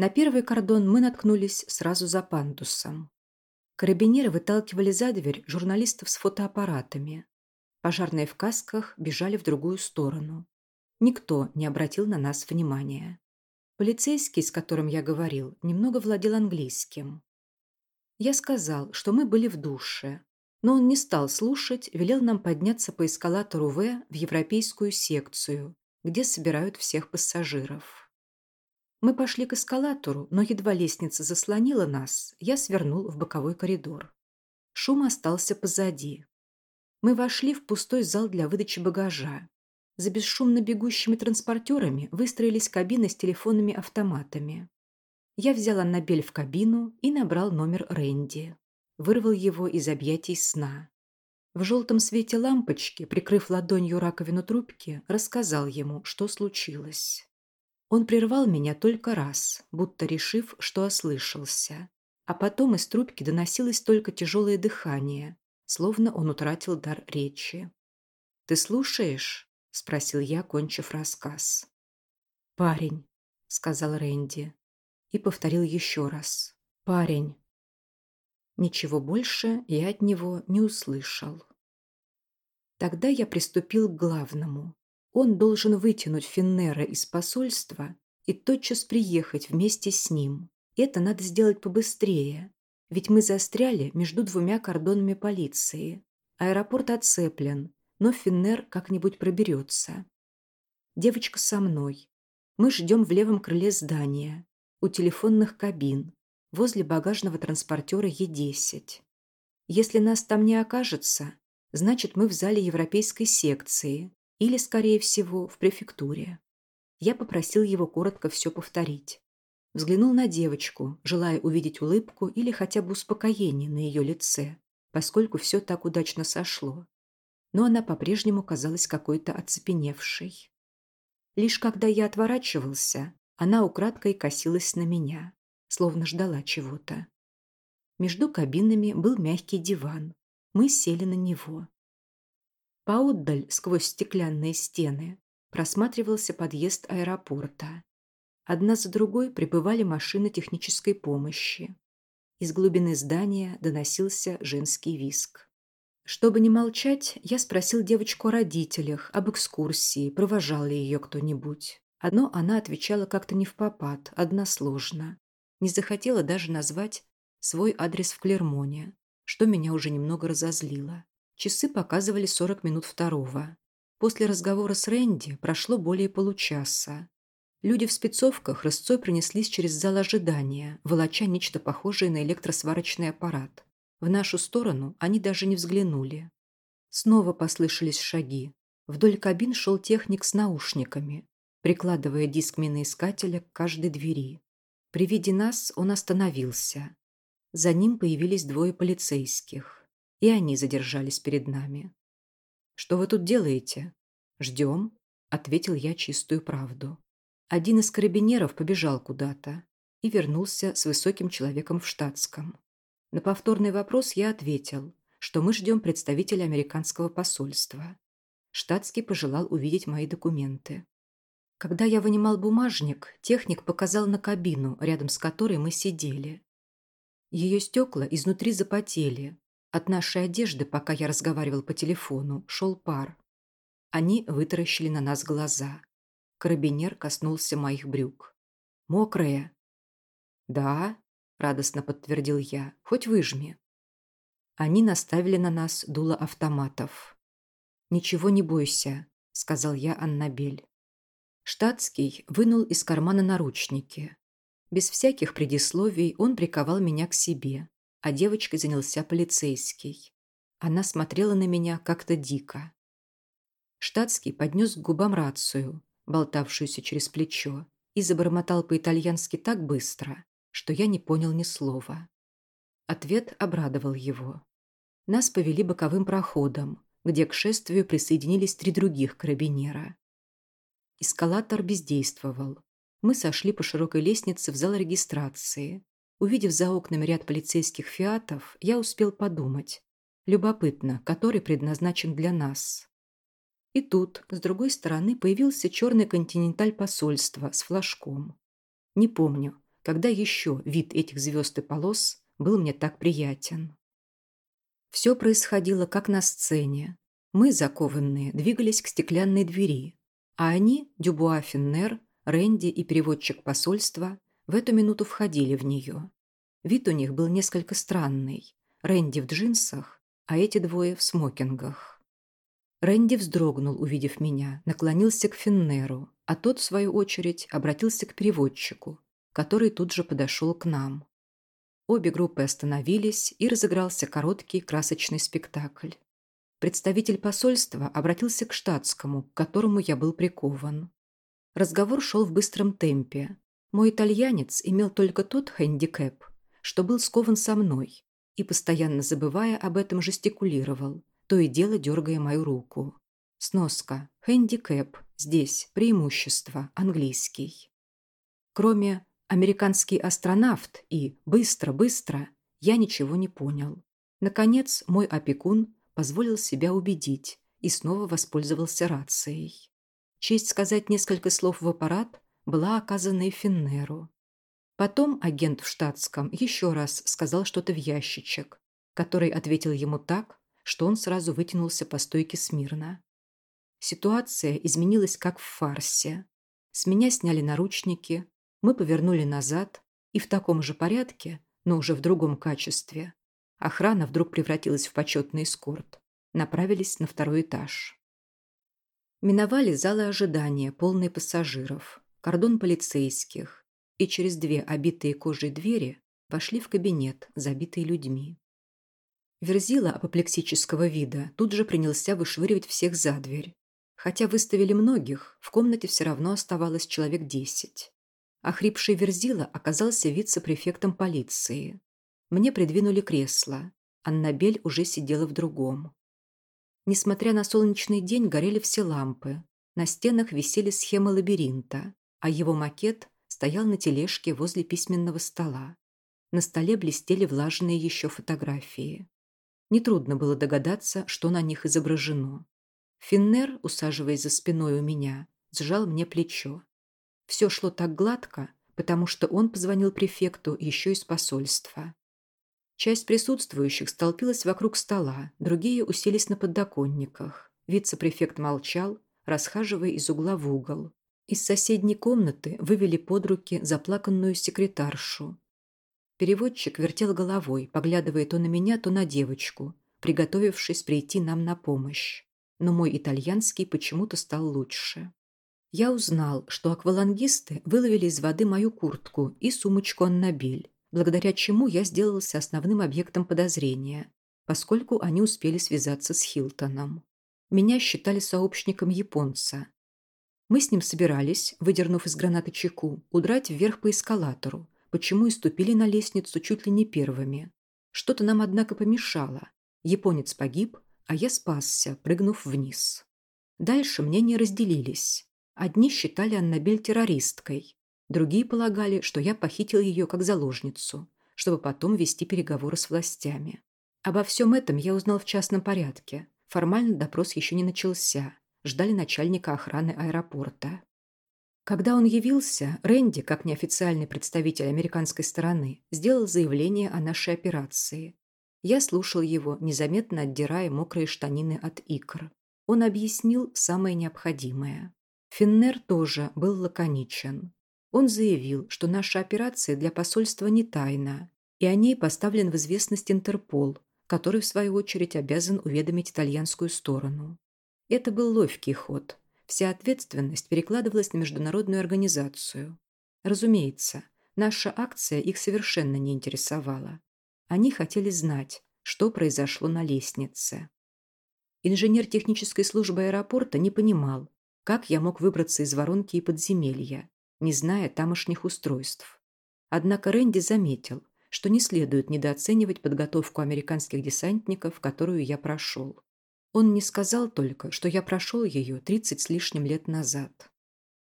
На первый кордон мы наткнулись сразу за пандусом. Карабинеры выталкивали за дверь журналистов с фотоаппаратами. Пожарные в касках бежали в другую сторону. Никто не обратил на нас внимания. Полицейский, с которым я говорил, немного владел английским. Я сказал, что мы были в душе, но он не стал слушать, велел нам подняться по эскалатору В в европейскую секцию, где собирают всех пассажиров. Мы пошли к эскалатору, но едва лестница заслонила нас, я свернул в боковой коридор. Шум остался позади. Мы вошли в пустой зал для выдачи багажа. За бесшумно бегущими транспортерами выстроились кабины с телефонными автоматами. Я взял Аннабель в кабину и набрал номер Рэнди. Вырвал его из объятий сна. В желтом свете лампочки, прикрыв ладонью раковину трубки, рассказал ему, что случилось. Он прервал меня только раз, будто решив, что ослышался. А потом из трубки доносилось только тяжелое дыхание, словно он утратил дар речи. «Ты слушаешь?» – спросил я, кончив рассказ. «Парень», – сказал Рэнди. И повторил еще раз. «Парень». Ничего больше я от него не услышал. Тогда я приступил к главному. Он должен вытянуть Финнера из посольства и тотчас приехать вместе с ним. Это надо сделать побыстрее, ведь мы застряли между двумя кордонами полиции. Аэропорт оцеплен, но Финнер как-нибудь проберется. Девочка со мной. Мы ждем в левом крыле здания, у телефонных кабин, возле багажного транспортера Е10. Если нас там не окажется, значит мы в зале европейской секции, или, скорее всего, в префектуре. Я попросил его коротко все повторить. Взглянул на девочку, желая увидеть улыбку или хотя бы успокоение на ее лице, поскольку все так удачно сошло. Но она по-прежнему казалась какой-то оцепеневшей. Лишь когда я отворачивался, она украдкой косилась на меня, словно ждала чего-то. Между кабинами был мягкий диван. Мы сели на него. Поотдаль, сквозь стеклянные стены, просматривался подъезд аэропорта. Одна за другой прибывали машины технической помощи. Из глубины здания доносился женский виск. Чтобы не молчать, я спросил девочку о родителях, об экскурсии, провожал ли ее кто-нибудь. Одно она отвечала как-то не в попад, односложно. Не захотела даже назвать свой адрес в Клермоне, что меня уже немного разозлило. Часы показывали 40 минут второго. После разговора с Рэнди прошло более получаса. Люди в спецовках рысцой принеслись через зал ожидания, волоча нечто похожее на электросварочный аппарат. В нашу сторону они даже не взглянули. Снова послышались шаги. Вдоль кабин шел техник с наушниками, прикладывая диск миноискателя к каждой двери. При виде нас он остановился. За ним появились двое полицейских и они задержались перед нами. «Что вы тут делаете?» «Ждем», — ответил я чистую правду. Один из карабинеров побежал куда-то и вернулся с высоким человеком в штатском. На повторный вопрос я ответил, что мы ждем представителя американского посольства. Штатский пожелал увидеть мои документы. Когда я вынимал бумажник, техник показал на кабину, рядом с которой мы сидели. Ее стекла изнутри запотели, от нашей одежды, пока я разговаривал по телефону, шел пар. Они вытаращили на нас глаза. Карабинер коснулся моих брюк. «Мокрые?» «Да», — радостно подтвердил я, — «хоть выжми». Они наставили на нас дуло автоматов. «Ничего не бойся», — сказал я Аннабель. Штатский вынул из кармана наручники. Без всяких предисловий он приковал меня к себе, а девочкой занялся полицейский. Она смотрела на меня как-то дико. Штатский поднес к губам рацию, болтавшуюся через плечо, и забормотал по-итальянски так быстро, что я не понял ни слова. Ответ обрадовал его. Нас повели боковым проходом, где к шествию присоединились три других карабинера. Эскалатор бездействовал. Мы сошли по широкой лестнице в зал регистрации, Увидев за окнами ряд полицейских фиатов, я успел подумать. Любопытно, который предназначен для нас. И тут, с другой стороны, появился черный континенталь посольства с флажком. Не помню, когда еще вид этих звезд и полос был мне так приятен. Все происходило как на сцене. Мы, закованные, двигались к стеклянной двери, а они, Дюбуа Финнер, Рэнди и переводчик посольства, в эту минуту входили в нее. Вид у них был несколько странный. Рэнди в джинсах, а эти двое в смокингах. Рэнди вздрогнул, увидев меня, наклонился к Финнеру, а тот, в свою очередь, обратился к переводчику, который тут же подошел к нам. Обе группы остановились, и разыгрался короткий красочный спектакль. Представитель посольства обратился к штатскому, к которому я был прикован. Разговор шел в быстром темпе. Мой итальянец имел только тот хэндикэп, что был скован со мной, и, постоянно забывая об этом, жестикулировал, то и дело дергая мою руку. Сноска. Хэндикэп. Здесь. Преимущество. Английский. Кроме Американский астронавт и «быстро, быстро» я ничего не понял. Наконец, мой опекун позволил себя убедить и снова воспользовался рацией. Честь сказать несколько слов в аппарат была оказана и Финнеру. Потом агент в штатском еще раз сказал что-то в ящичек, который ответил ему так, что он сразу вытянулся по стойке смирно. Ситуация изменилась как в фарсе. С меня сняли наручники, мы повернули назад, и в таком же порядке, но уже в другом качестве. Охрана вдруг превратилась в почетный эскорт. Направились на второй этаж. Миновали залы ожидания, полные пассажиров, кордон полицейских, и через две обитые кожей двери вошли в кабинет, забитый людьми. Верзила апоплексического вида тут же принялся вышвыривать всех за дверь. Хотя выставили многих, в комнате все равно оставалось человек десять. Охрипший Верзила оказался вице-префектом полиции. Мне придвинули кресло. Аннабель уже сидела в другом. Несмотря на солнечный день, горели все лампы. На стенах висели схемы лабиринта, а его макет стоял на тележке возле письменного стола. На столе блестели влажные еще фотографии. Нетрудно было догадаться, что на них изображено. Финнер, усаживаясь за спиной у меня, сжал мне плечо. Все шло так гладко, потому что он позвонил префекту еще из посольства. Часть присутствующих столпилась вокруг стола, другие уселись на подоконниках. Вице-префект молчал, расхаживая из угла в угол. Из соседней комнаты вывели под руки заплаканную секретаршу. Переводчик вертел головой, поглядывая то на меня, то на девочку, приготовившись прийти нам на помощь. Но мой итальянский почему-то стал лучше. Я узнал, что аквалангисты выловили из воды мою куртку и сумочку Аннабель, благодаря чему я сделался основным объектом подозрения, поскольку они успели связаться с Хилтоном. Меня считали сообщником японца. Мы с ним собирались, выдернув из гранаты чеку, удрать вверх по эскалатору, почему и ступили на лестницу чуть ли не первыми. Что-то нам, однако, помешало. Японец погиб, а я спасся, прыгнув вниз. Дальше мнения разделились. Одни считали Аннабель террористкой, другие полагали, что я похитил ее как заложницу, чтобы потом вести переговоры с властями. Обо всем этом я узнал в частном порядке. Формально допрос еще не начался. Ждали начальника охраны аэропорта. Когда он явился, Рэнди, как неофициальный представитель американской стороны, сделал заявление о нашей операции. Я слушал его, незаметно отдирая мокрые штанины от икр. Он объяснил самое необходимое. Финнер тоже был лаконичен. Он заявил, что наша операция для посольства не тайна, и о ней поставлен в известность Интерпол, который, в свою очередь, обязан уведомить итальянскую сторону. Это был ловкий ход. Вся ответственность перекладывалась на международную организацию. Разумеется, наша акция их совершенно не интересовала. Они хотели знать, что произошло на лестнице. Инженер технической службы аэропорта не понимал, как я мог выбраться из воронки и подземелья, не зная тамошних устройств? Однако Рэнди заметил, что не следует недооценивать подготовку американских десантников, которую я прошел. Он не сказал только, что я прошел ее 30 с лишним лет назад.